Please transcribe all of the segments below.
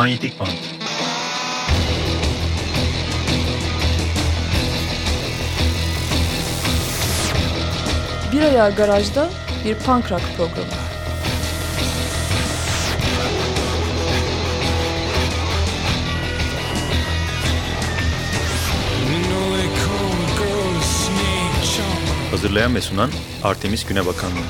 Manyetik Band Bir ayağı garajda bir punk rock programı. Hazırlayan ve sunan Artemis Günebakanlı.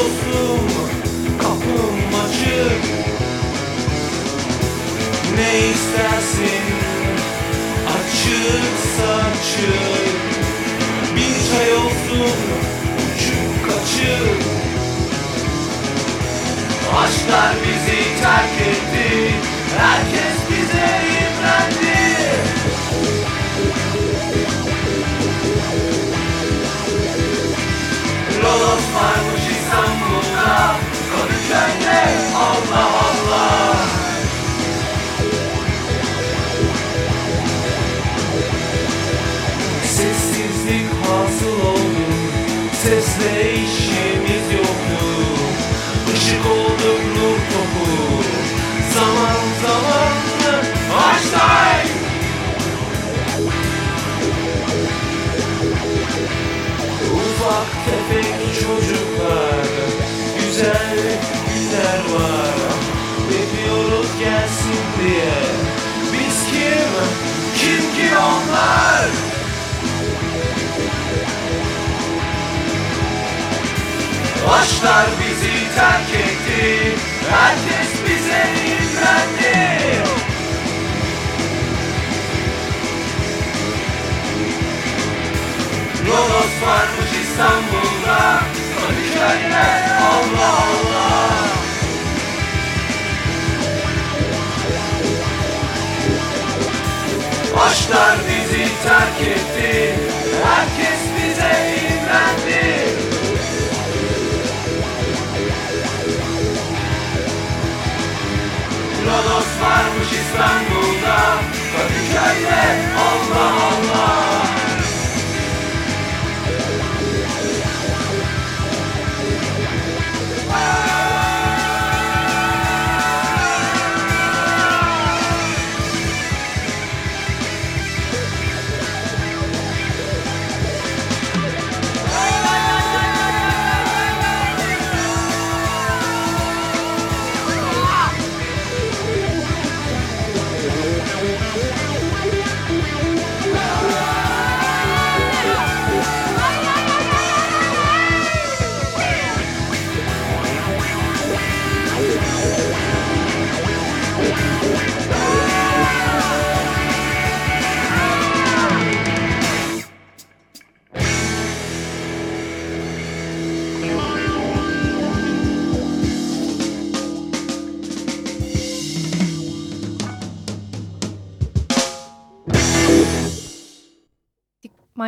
Dostum Kapım açık. Ne istersin? Açık saçık. Bir çay olsun uçuk kaçık. Aşklar bizi terk etti Herkes bize imrendi. Rodos varmış Kadıköy'de Allah Allah Sessizlik hasıl oldu Sesle işimiz yoktu Işık olduk nur topu Zaman zaman Einstein Ufak tefek çocuklar Güzel günler var. Bekliyoruz gelsin diye. Biz kim? Kim ki onlar? Aşklar bizi terk etti. Herkes bize imrendi. Rodos varmış İstanbul'da. Kadıköy'de Allah Allah Aşklar bizi terk etti. Herkes bize imrendi. Rodos varmış İstanbul'da. Kadıköy'de Allah Allah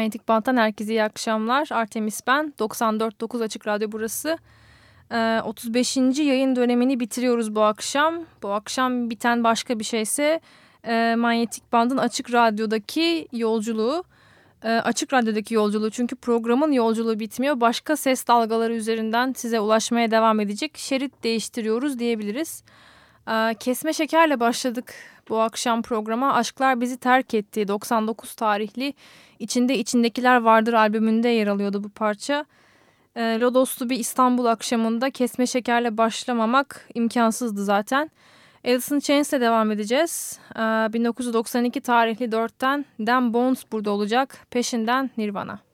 Manyetik Bant'tan herkese iyi akşamlar. Artemis ben. 94.9 Açık Radyo burası. Ee, 35. yayın dönemini bitiriyoruz bu akşam. Bu akşam biten başka bir şeyse e, Manyetik Band'ın Açık Radyo'daki yolculuğu. E, açık Radyo'daki yolculuğu çünkü programın yolculuğu bitmiyor. Başka ses dalgaları üzerinden size ulaşmaya devam edecek. Şerit değiştiriyoruz diyebiliriz. Ee, kesme şekerle başladık bu akşam programa. Aşklar Bizi Terk Etti 99 tarihli İçinde İçindekiler Vardır albümünde yer alıyordu bu parça. Ee, Lodoslu bir İstanbul akşamında kesme şekerle başlamamak imkansızdı zaten. Alice in Chains'le devam edeceğiz. Ee, 1992 tarihli 4'ten Dan Bones burada olacak. Peşinden Nirvana.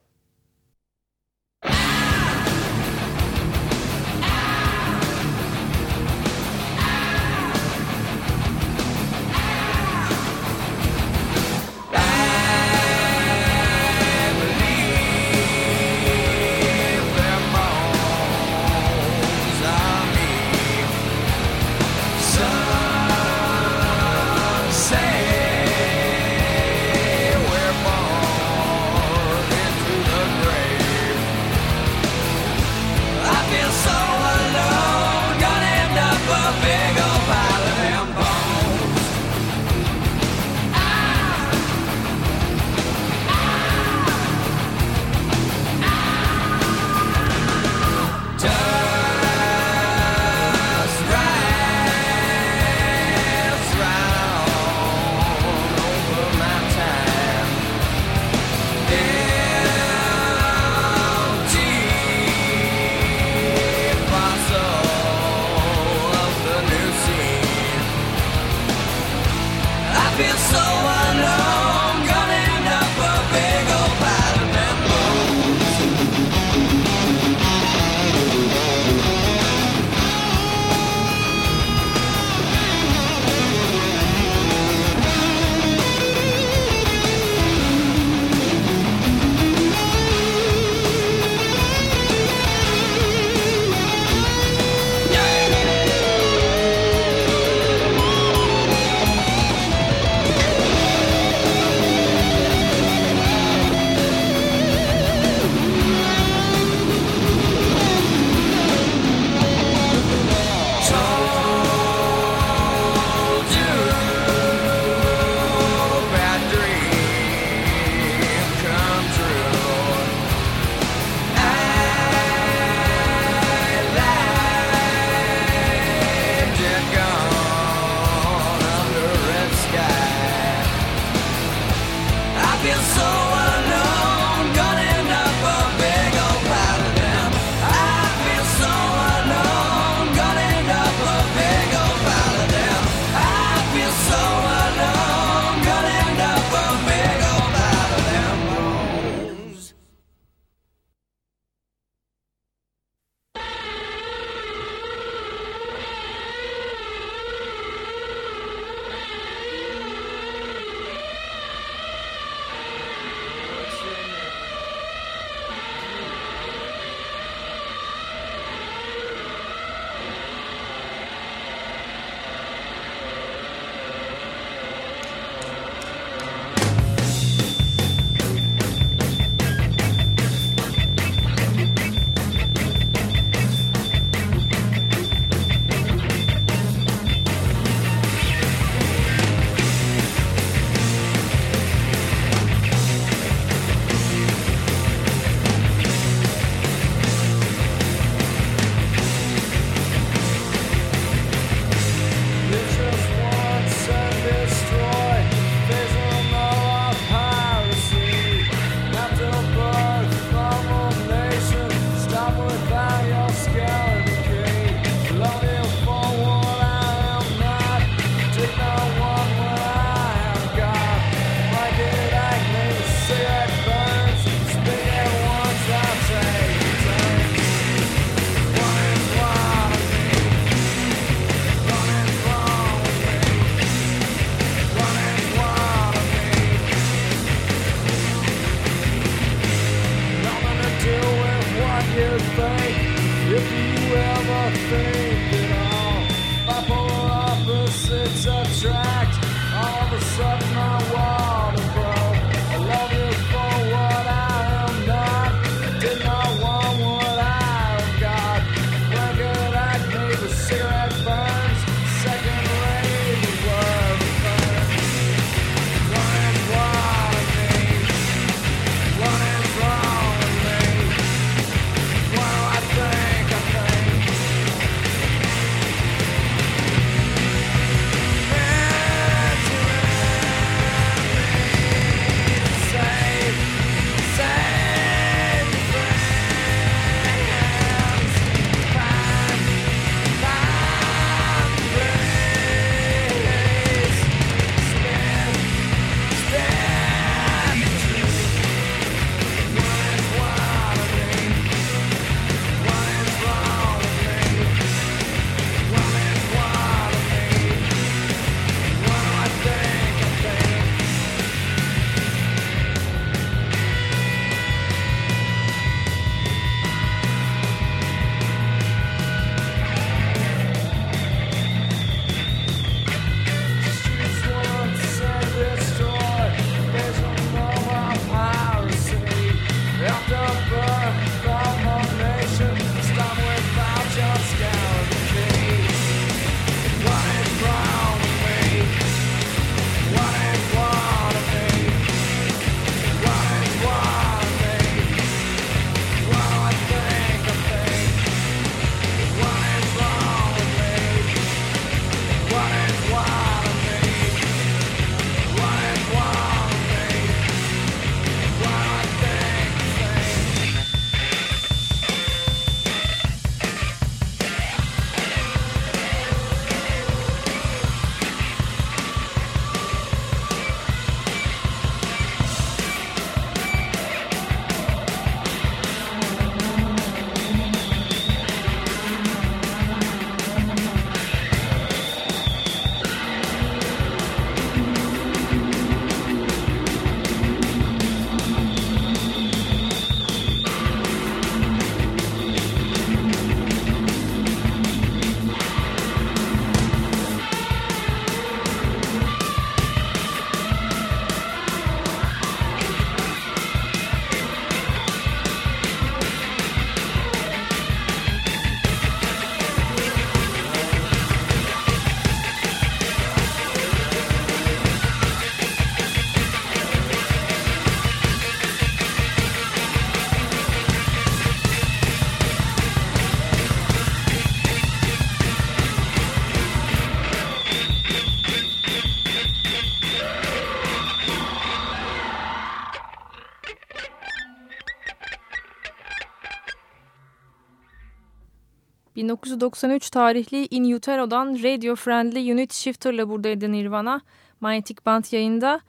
1993 tarihli In Utero'dan Radio Friendly Unit Shifter'la buradaydı Nirvana. Manyetik Band yayında.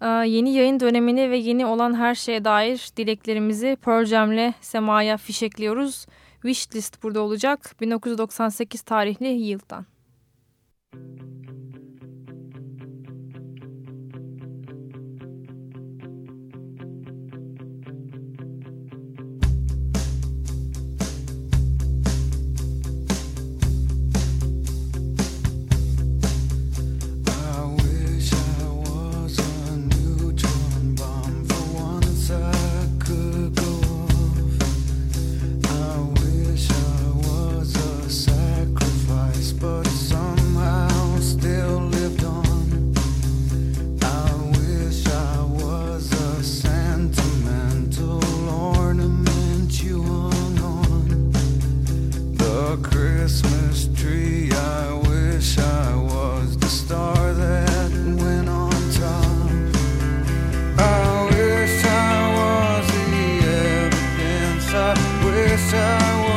Ee, yeni yayın dönemini ve yeni olan her şeye dair dileklerimizi Pearl Jam'le semaya fişekliyoruz. Wishlist burada olacak 1998 tarihli Yield'dan. guess I was.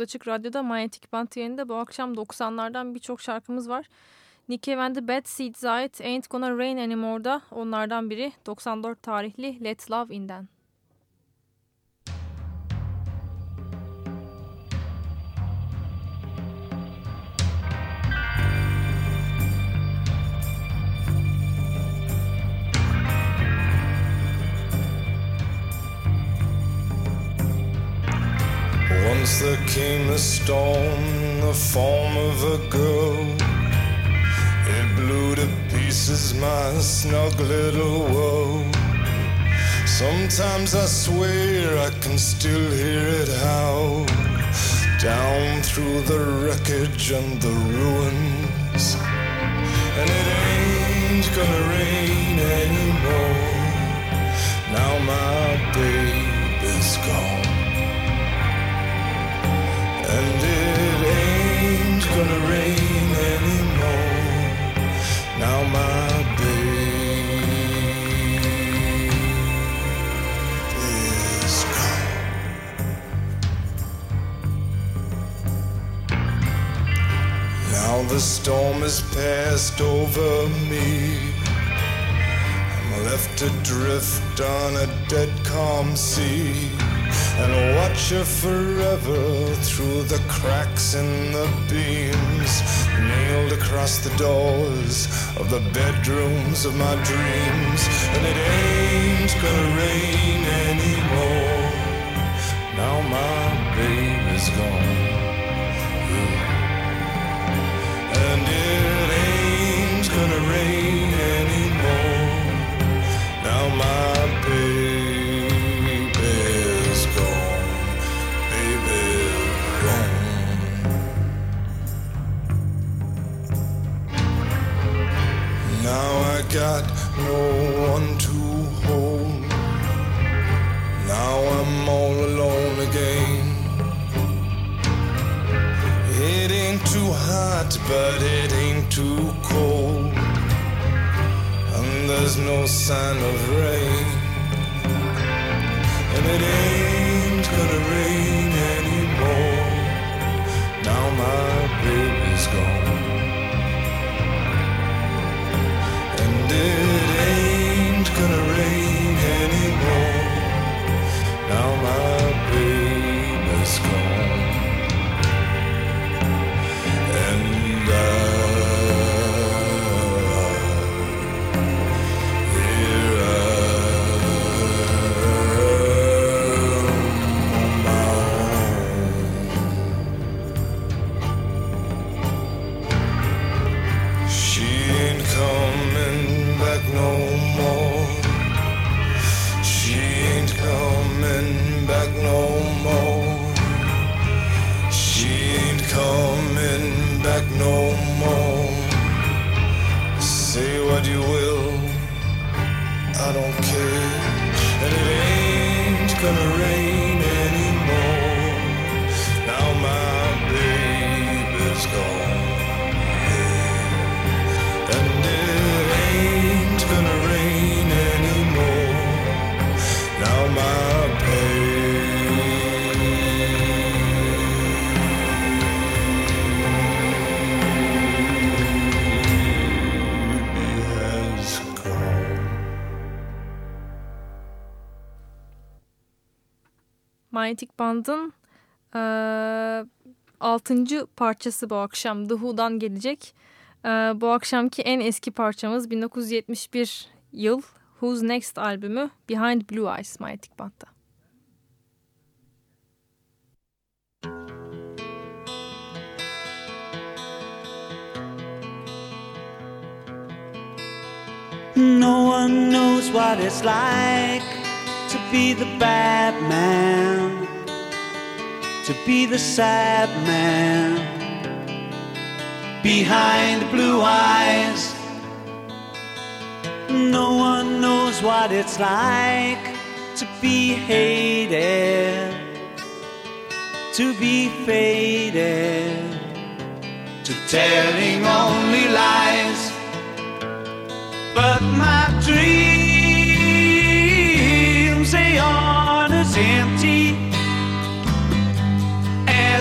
Açık Radyo'da Manyetik Band yayında bu akşam 90'lardan birçok şarkımız var. Nick Cave the Bad Seeds ait Ain't Gonna Rain Anymore'da onlardan biri 94 tarihli Let Love In'den. Once there came a storm in the form of a girl. It blew to pieces my snug little world. Sometimes I swear I can still hear it howl down through the wreckage and the ruins. And it ain't gonna rain anymore. Now my baby's gone. And it ain't gonna rain anymore. Now my. Now the storm has passed over me. I'm left adrift on a dead calm sea and watch her forever through the cracks in the beams, nailed across the doors of the bedrooms of my dreams. And it ain't gonna rain anymore. Now my baby's gone. But it ain't too cold. And there's no sign of rain. And it ain't gonna rain anymore. Now my baby's gone. And it ain't gonna rain anymore. Now my Band'ın eee 6. parçası bu akşam The Who'dan gelecek. Eee, bu akşamki en eski parçamız 1971 yıl Who's Next albümü Behind Blue Eyes Manyetic Band'da. No one knows what it's like to be the bad man, to be the sad man behind blue eyes. No one knows what it's like to be hated, to be faded, to telling only lies. But my dreams, they aren't as empty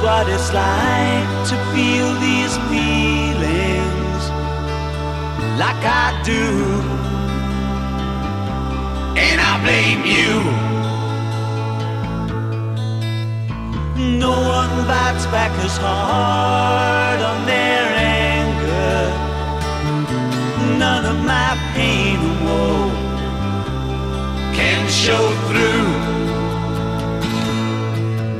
What it's like to feel these feelings like I do. And I blame you. No one bites back as hard on their anger. None of my pain and woe can show through.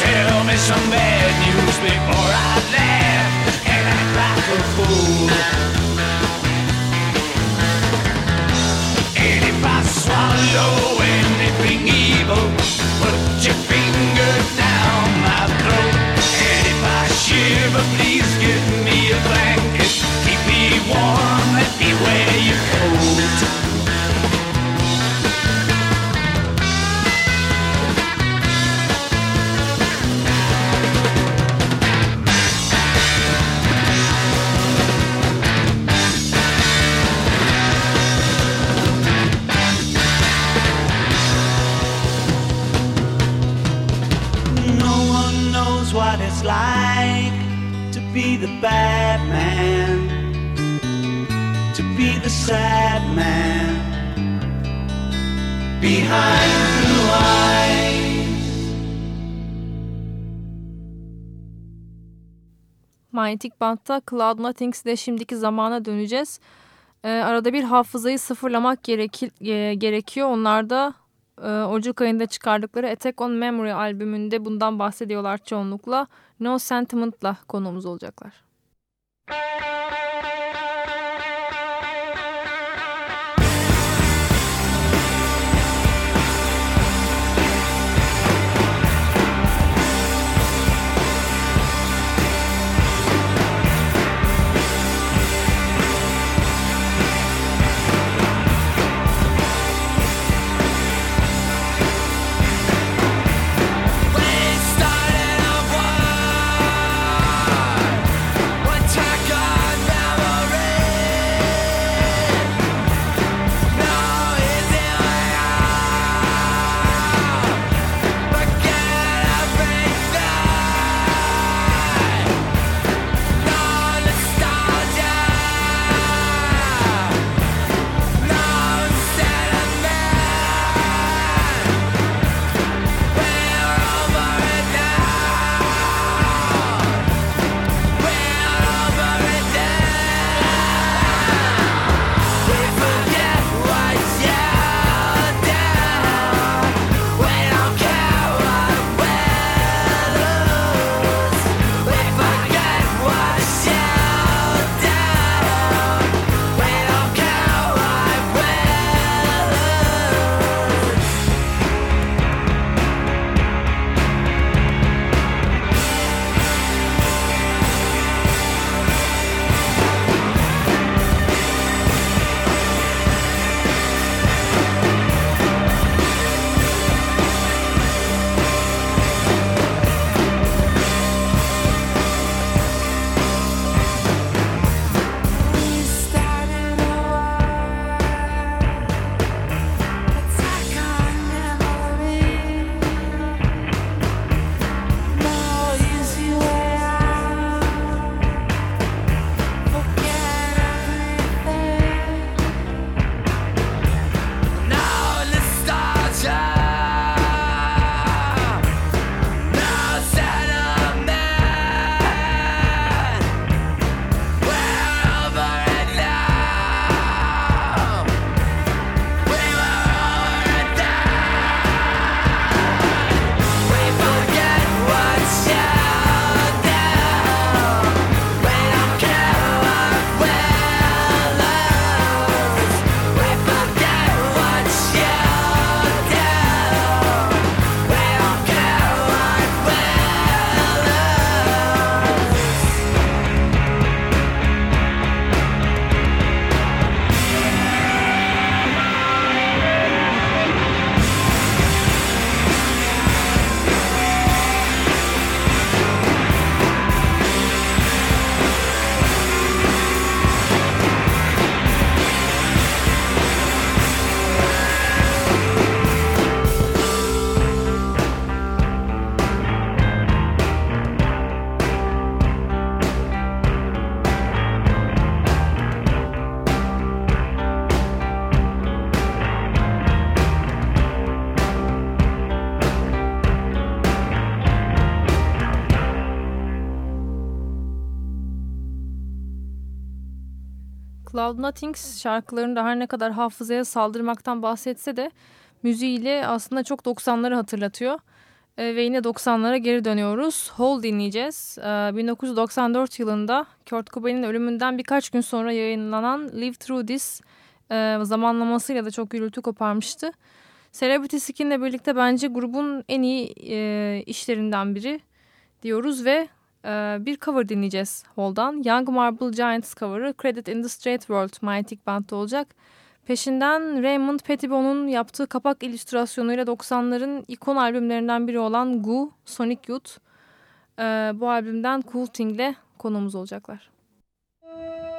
Tell me some bad news before I laugh and act like a fool. And if I swallow anything evil, put your finger down my throat. And if I shiver, please give me a blanket. Keep me warm, let me wear your coat. Sad man behind blue eyes. Manyetik Band'da Cloud Nothings'de şimdiki zamana döneceğiz. Ee, arada bir hafızayı sıfırlamak gereki, e, gerekiyor. Onlar da e, Ocak ayında çıkardıkları Attack on Memory albümünde bundan bahsediyorlar çoğunlukla. No Sentiment'la konuğumuz olacaklar. Started Cloud Nothings şarkılarında her ne kadar hafızaya saldırmaktan bahsetse de müziğiyle aslında çok 90'ları hatırlatıyor. E, ve yine 90'lara geri dönüyoruz. Hole dinleyeceğiz. E, 1994 yılında Kurt Cobain'in ölümünden birkaç gün sonra yayınlanan Live Through This e, zamanlamasıyla da çok gürültü koparmıştı. Celebrity Skin'le birlikte bence grubun en iyi e, işlerinden biri diyoruz ve e, bir cover dinleyeceğiz Hole'dan. Young Marble Giants cover'ı Credit in the Straight World Mighty Band'da olacak. Peşinden Raymond Pettibone'un yaptığı kapak illüstrasyonuyla 90'ların ikon albümlerinden biri olan Goo, Sonic Youth. E, bu albümden Cool Thing'le konuğumuz olacaklar. Sleep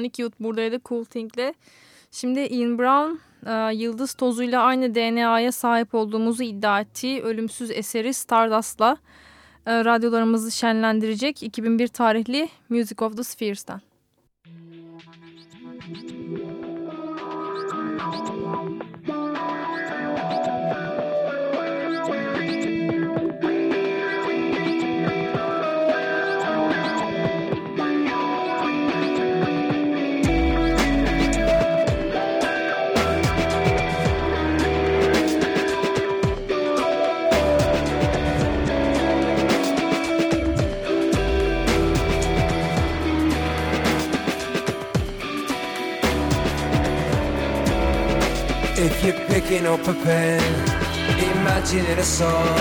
12 Youth buradaydı Cool Think'le. Şimdi Ian Brown e, yıldız tozuyla aynı DNA'ya sahip olduğumuzu iddia ettiği ölümsüz eseri Stardust'la e, radyolarımızı şenlendirecek 2001 tarihli Music of the Spheres'ten. Picking up a pen, imagining a song.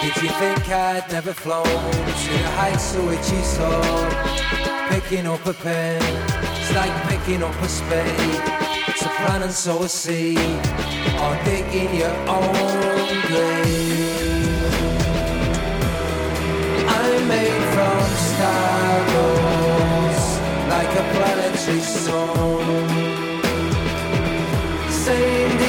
Did you think I'd never flown to the heights to which you soared? Picking up a pen, it's like picking up a spade. To plan and sow a seed, or digging your own grave. I'm made from stars, like a planetary song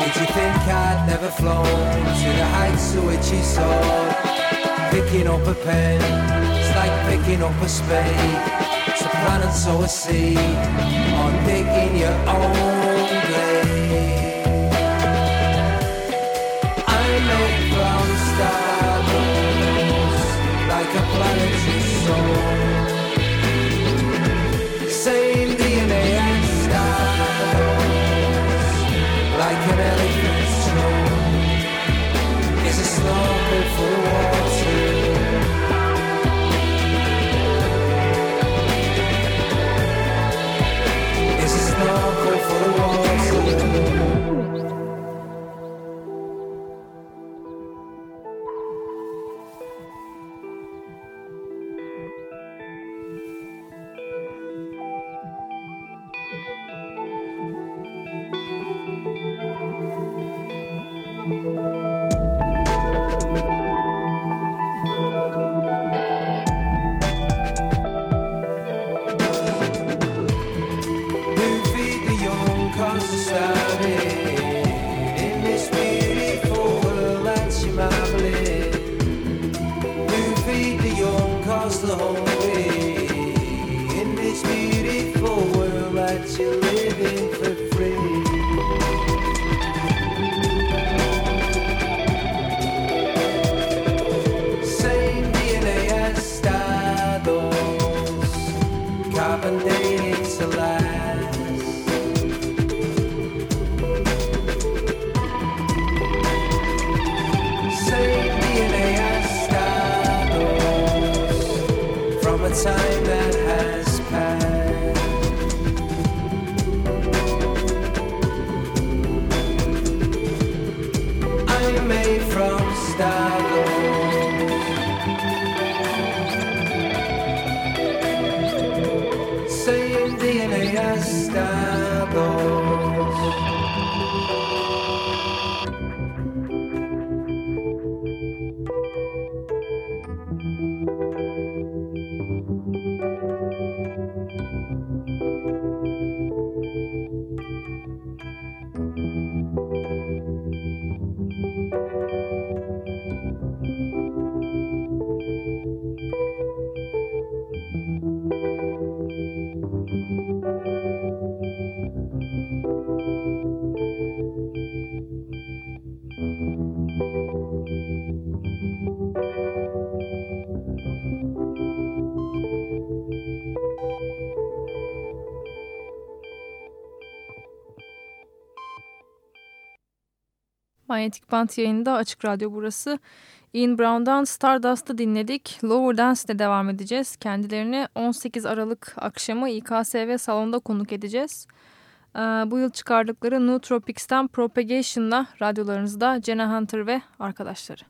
Did you think I'd never flown to the heights to which you soared? Picking up a pen, it's like picking up a spade. To plan and sow a seed, or digging your own grave. I made from stars, like a planetary is not good for war. Manyetik Band yayında Açık Radyo burası. Ian Brown'dan Stardust'ı dinledik. Lower Dance ile devam edeceğiz. Kendilerini 18 Aralık akşamı İKSV salonda konuk edeceğiz. Ee, bu yıl çıkardıkları New Tropics'ten Propagation'la radyolarınızda Jenna Hunter ve arkadaşları.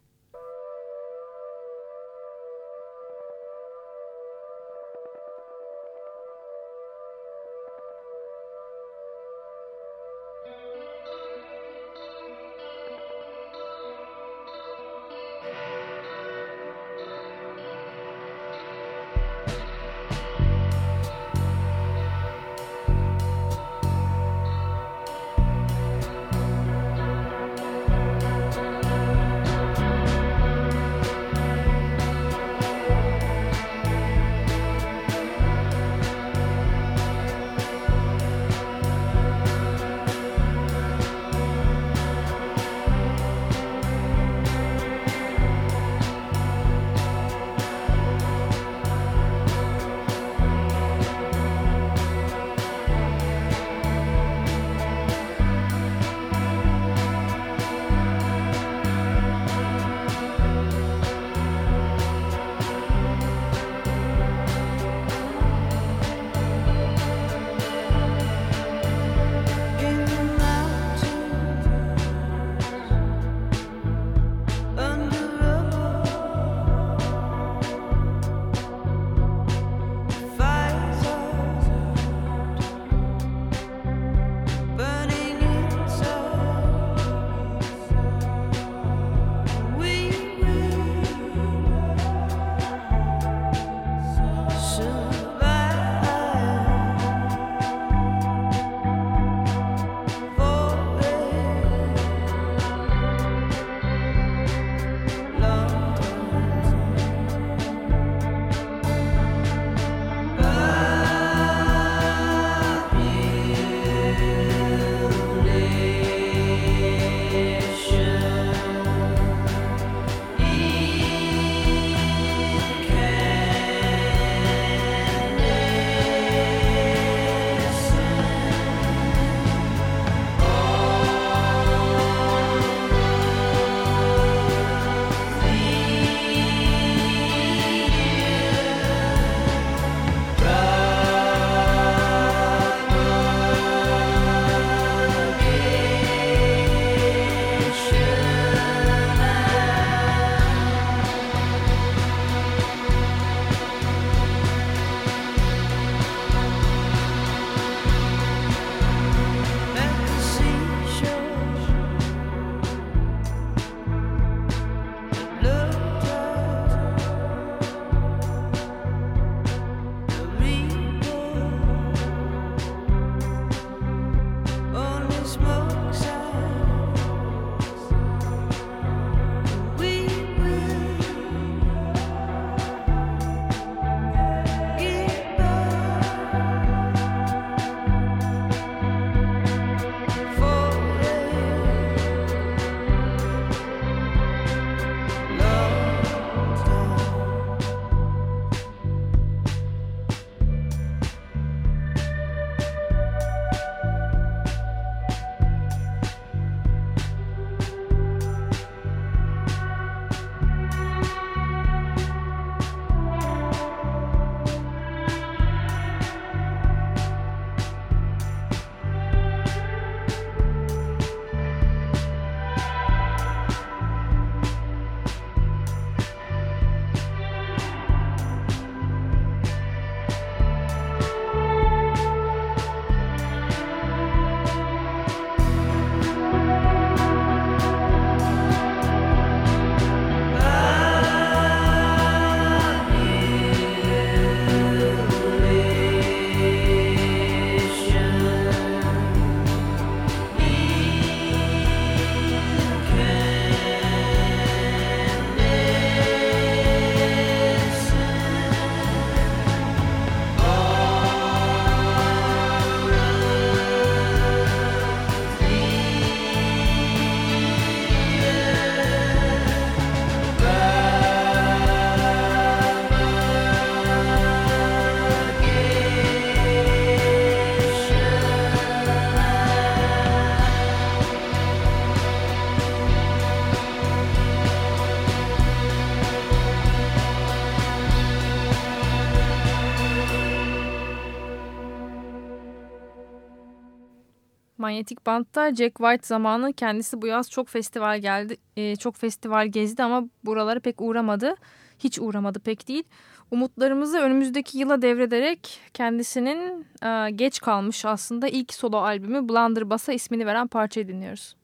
Manyetik Band'da Jack White zamanı kendisi bu yaz çok festival geldi, e, çok festival gezdi ama buralara pek uğramadı. Hiç uğramadı pek değil. Umutlarımızı önümüzdeki yıla devrederek kendisinin e, geç kalmış aslında ilk solo albümü Blunderbuss'a ismini veren parçayı dinliyoruz.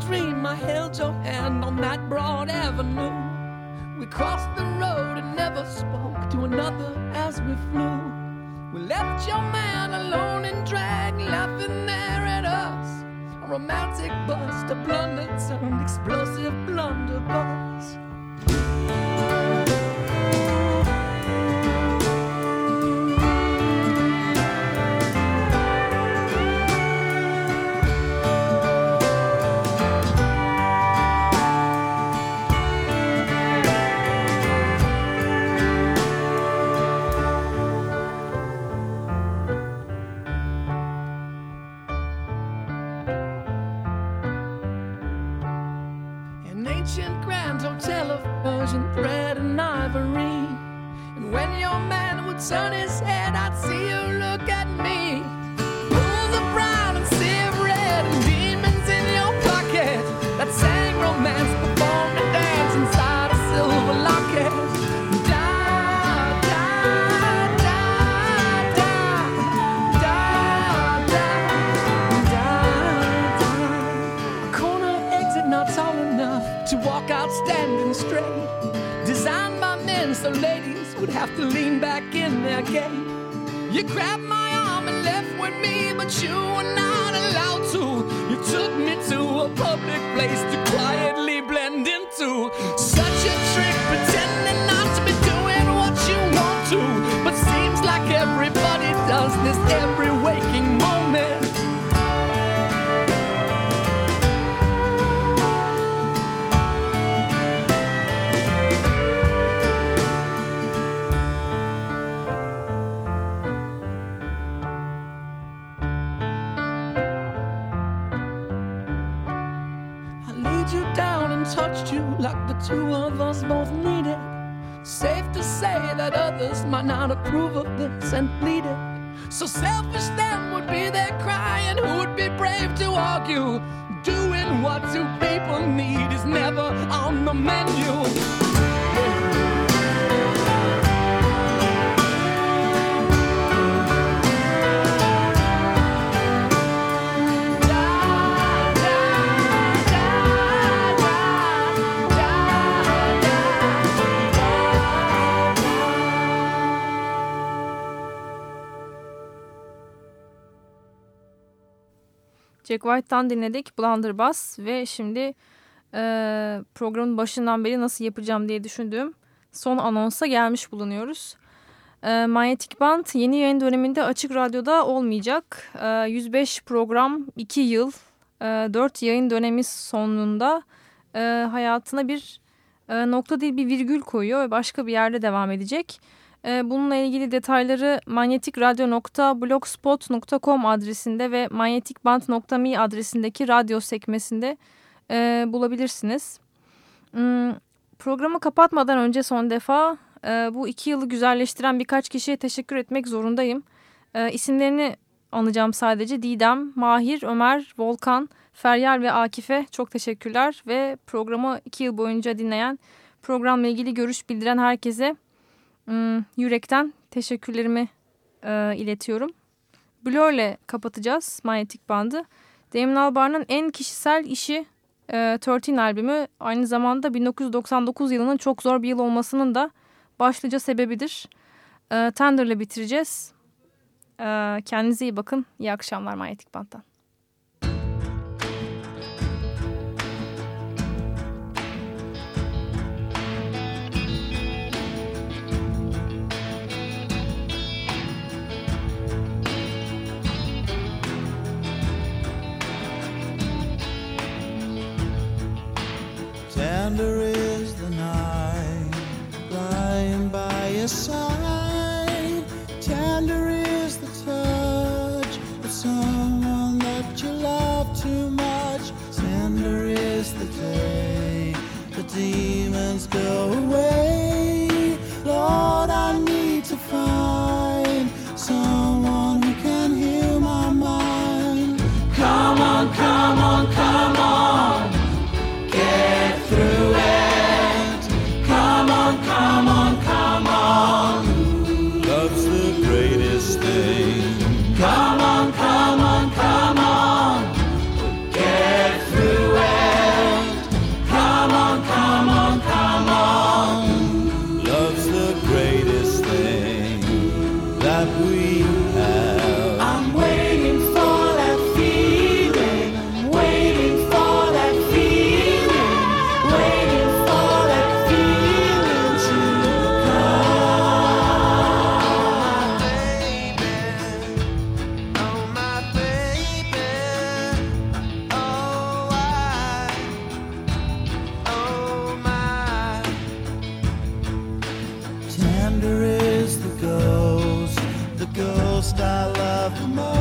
Dream, I held your hand on that broad avenue. We crossed the road and never spoke to another as we flew. We left your man alone in drag, laughing there at us. A romantic bust, a blunder turned explosive blunderbuss. So selfish then would be their cry, and who would be brave to argue? Doing what two people need is never on the menu. Jack White'tan dinledik Blunderbuss ve şimdi e, programın başından beri nasıl yapacağım diye düşündüğüm son anonsa gelmiş bulunuyoruz. E, Manyetik Band yeni yayın döneminde Açık Radyo'da olmayacak. E, 105 program 2 yıl e, 4 yayın dönemi sonunda e, hayatına bir e, nokta değil bir virgül koyuyor ve başka bir yerde devam edecek. E, bununla ilgili detayları manyetikradyo.blogspot.com adresinde ve manyetikband.me adresindeki radyo sekmesinde e, bulabilirsiniz. Hmm, programı kapatmadan önce son defa e, bu iki yılı güzelleştiren birkaç kişiye teşekkür etmek zorundayım. E, isimlerini anacağım sadece. Didem, Mahir, Ömer, Volkan, Feryal ve Akif'e çok teşekkürler. Ve programı iki yıl boyunca dinleyen, programla ilgili görüş bildiren herkese yürekten teşekkürlerimi e, iletiyorum. Blur'le kapatacağız Manyetik Band'ı. Damon Albarn'ın en kişisel işi e, 13 albümü aynı zamanda 1999 yılının çok zor bir yıl olmasının da başlıca sebebidir. E, Tender'la bitireceğiz. E, kendinize iyi bakın. İyi akşamlar Manyetik Band'dan. wondering lost love you tomorrow.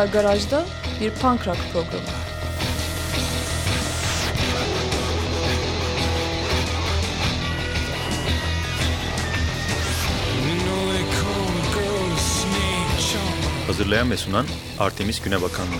hala garajda bir punk rock programı. Hazırlayan ve sunan Artemis Günebakanlı.